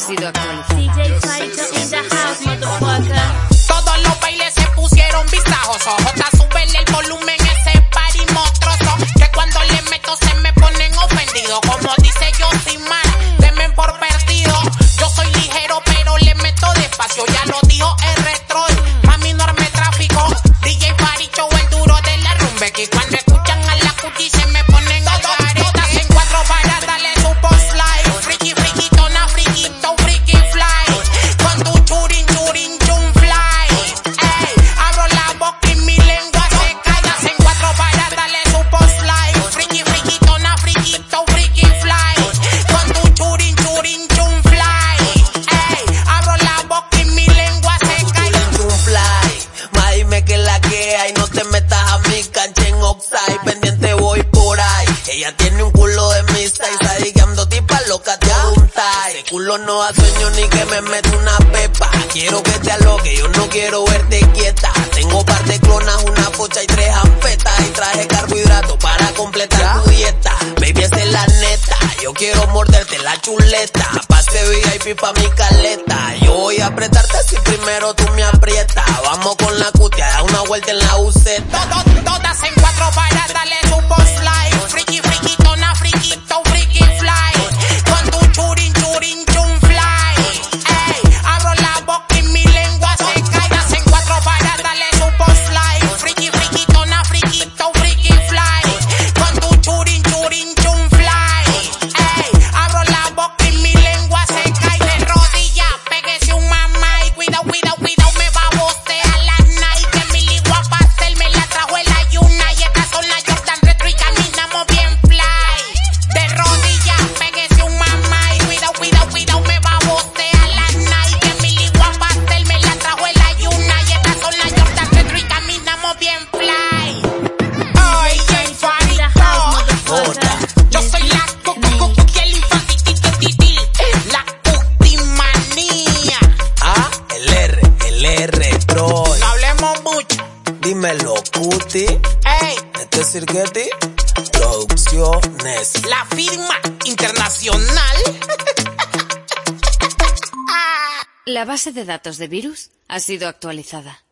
actualizado. DJ Farito in the house, motherfucker. Todos los bailes se pusieron visajosos. Jota, súbele el volumen ese party monstruoso. Que cuando le meto se me ponen ofendidos. Como dice yo sin mal, temen por perdido. Yo soy ligero, pero le meto despacio. Ya lo dijo el retro. Mami, no arme tráfico. DJ Faricho, el duro de la rumbe. Que cuando escuchan a la cuchi se me Ella tiene un culo de mi size, ahí que ando tipa loca, te un tie. Ese culo no da sueño ni que me mete una pepa. Quiero que te aloque, yo no quiero verte quieta. Tengo par de clonas, una pocha y tres ampetas. Y traje carbohidratos para completar tu dieta. Baby, esa es la neta. Yo quiero morderte la chuleta. Pase VIP pa' mi caleta. Yo voy a apretarte si primero tú me aprietas. Vamos con la cutia, da una vuelta en la buceta. Todo- Todas en cuatro para darle su Dímelo, cuti. ey, Este es. Producciones. la firma internacional. La base de datos de virus ha sido actualizada.